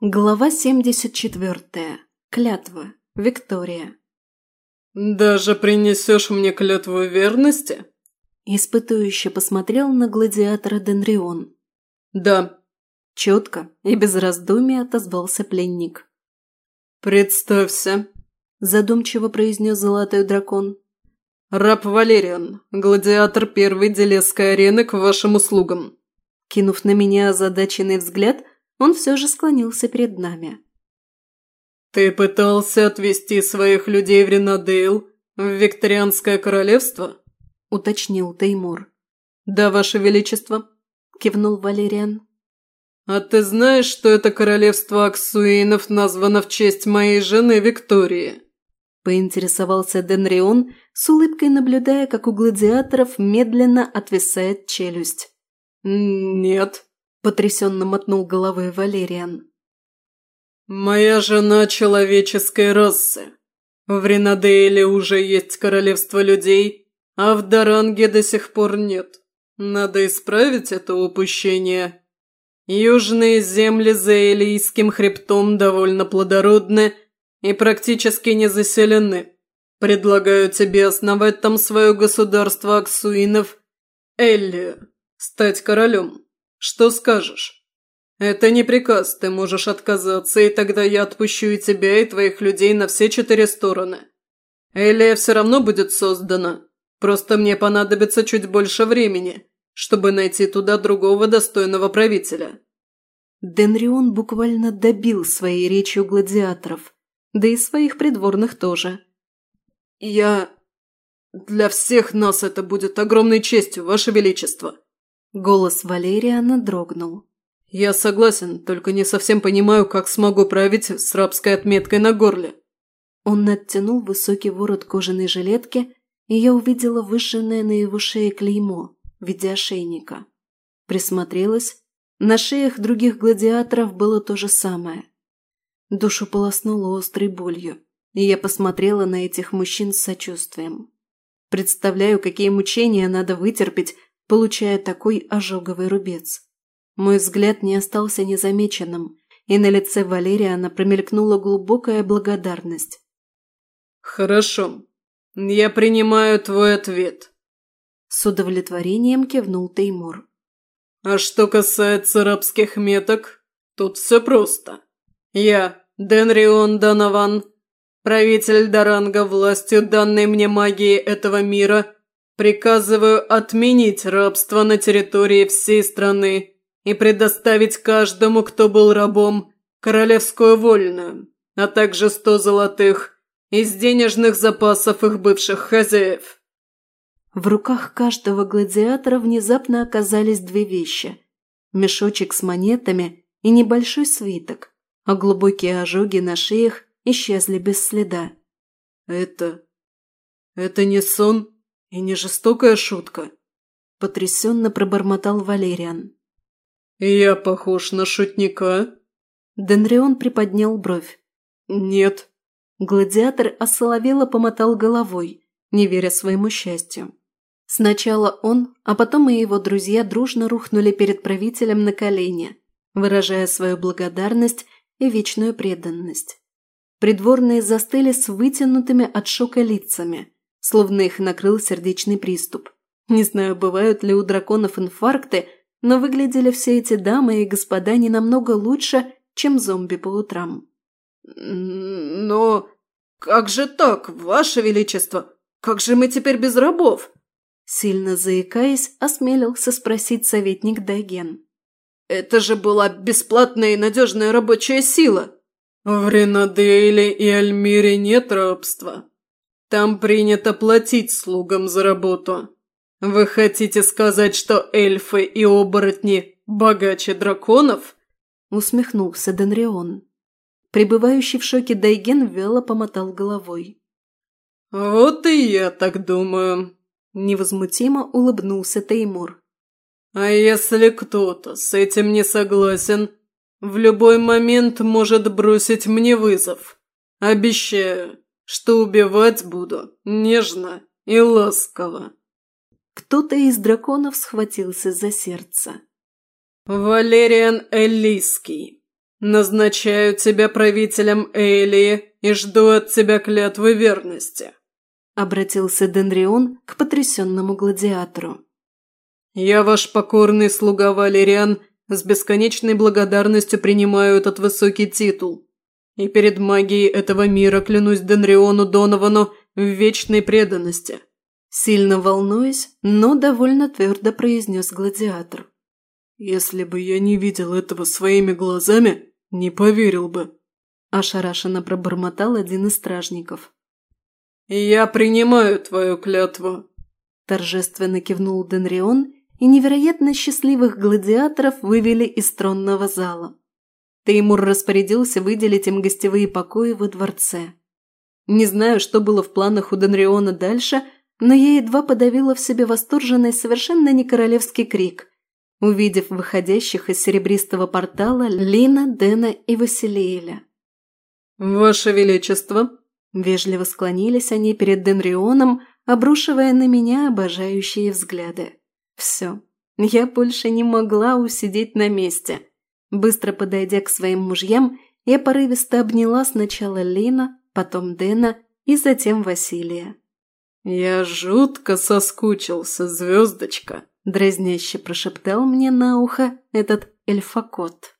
Глава 74. Клятва. Виктория. «Даже принесешь мне клятву верности?» Испытующе посмотрел на гладиатора Денрион. «Да». Четко и без раздумий отозвался пленник. «Представься», – задумчиво произнес золотой дракон. «Раб Валериан, гладиатор первой Делесской арены к вашим услугам». Кинув на меня озадаченный взгляд, он все же склонился перед нами. «Ты пытался отвезти своих людей в Ренадейл, в Викторианское королевство?» – уточнил Теймур. «Да, ваше величество», – кивнул Валериан. «А ты знаешь, что это королевство Аксуинов названо в честь моей жены Виктории?» Поинтересовался Денрион, с улыбкой наблюдая, как у гладиаторов медленно отвисает челюсть. «Нет», – потрясенно мотнул головой Валериан. «Моя жена человеческой расы. В Ренадейле уже есть королевство людей, а в Даранге до сих пор нет. Надо исправить это упущение. Южные земли за Элийским хребтом довольно плодородны и практически не заселены. Предлагаю тебе основать там свое государство Аксуинов, Эллию, стать королем». Что скажешь? Это не приказ, ты можешь отказаться, и тогда я отпущу и тебя, и твоих людей на все четыре стороны. Элия все равно будет создана, просто мне понадобится чуть больше времени, чтобы найти туда другого достойного правителя». Денрион буквально добил своей речью гладиаторов, да и своих придворных тоже. «Я... Для всех нас это будет огромной честью, Ваше Величество!» Голос Валериана дрогнул. «Я согласен, только не совсем понимаю, как смогу править с рабской отметкой на горле». Он оттянул высокий ворот кожаной жилетки, и я увидела вышенное на его шее клеймо в виде ошейника. Присмотрелась. На шеях других гладиаторов было то же самое. Душу полоснуло острой болью, и я посмотрела на этих мужчин с сочувствием. Представляю, какие мучения надо вытерпеть, получая такой ожоговый рубец. Мой взгляд не остался незамеченным, и на лице Валериана промелькнула глубокая благодарность. «Хорошо. Я принимаю твой ответ», – с удовлетворением кивнул Теймур. «А что касается рабских меток, тут все просто. Я, Денрион Донован, правитель Даранга властью данной мне магии этого мира – Приказываю отменить рабство на территории всей страны и предоставить каждому, кто был рабом, королевскую вольную, а также сто золотых из денежных запасов их бывших хозяев». В руках каждого гладиатора внезапно оказались две вещи – мешочек с монетами и небольшой свиток, а глубокие ожоги на шеях исчезли без следа. «Это... это не сон?» «И не жестокая шутка», – потрясенно пробормотал Валериан. «Я похож на шутника?» Денрион приподнял бровь. «Нет». Гладиатор осоловело помотал головой, не веря своему счастью. Сначала он, а потом и его друзья дружно рухнули перед правителем на колени, выражая свою благодарность и вечную преданность. Придворные застыли с вытянутыми от шока лицами – словно их накрыл сердечный приступ. Не знаю, бывают ли у драконов инфаркты, но выглядели все эти дамы и господа не намного лучше, чем зомби по утрам. «Но как же так, Ваше Величество? Как же мы теперь без рабов?» Сильно заикаясь, осмелился спросить советник Дайген. «Это же была бесплатная и надежная рабочая сила!» «В Ренадейле и Альмире нет рабства», там принято платить слугам за работу. Вы хотите сказать, что эльфы и оборотни богаче драконов?» Усмехнулся Денрион. Пребывающий в шоке Дайген вяло помотал головой. «Вот и я так думаю», – невозмутимо улыбнулся Теймур. «А если кто-то с этим не согласен, в любой момент может бросить мне вызов. Обещаю, что убивать буду нежно и ласково. Кто-то из драконов схватился за сердце. «Валериан Эллийский, назначаю тебя правителем Эйлии и жду от тебя клятвы верности», – обратился Денрион к потрясенному гладиатору. «Я ваш покорный слуга Валериан с бесконечной благодарностью принимаю этот высокий титул. И перед магией этого мира клянусь Денриону Доновану в вечной преданности». Сильно волнуясь, но довольно твердо произнес гладиатор. «Если бы я не видел этого своими глазами, не поверил бы», – ошарашенно пробормотал один из стражников. «Я принимаю твою клятву», – торжественно кивнул Денрион, и невероятно счастливых гладиаторов вывели из тронного зала. Теймур распорядился выделить им гостевые покои во дворце. Не знаю, что было в планах у Денриона дальше, но я едва подавила в себе восторженный, совершенно не королевский крик, увидев выходящих из серебристого портала Лина, Дэна и Василиэля. «Ваше Величество!» Вежливо склонились они перед Денрионом, обрушивая на меня обожающие взгляды. Все, я больше не могла усидеть на месте. Быстро подойдя к своим мужьям, я порывисто обняла сначала Лина, потом Дэна и затем Василия. «Я жутко соскучился, звездочка», – дразняще прошептал мне на ухо этот эльфакот.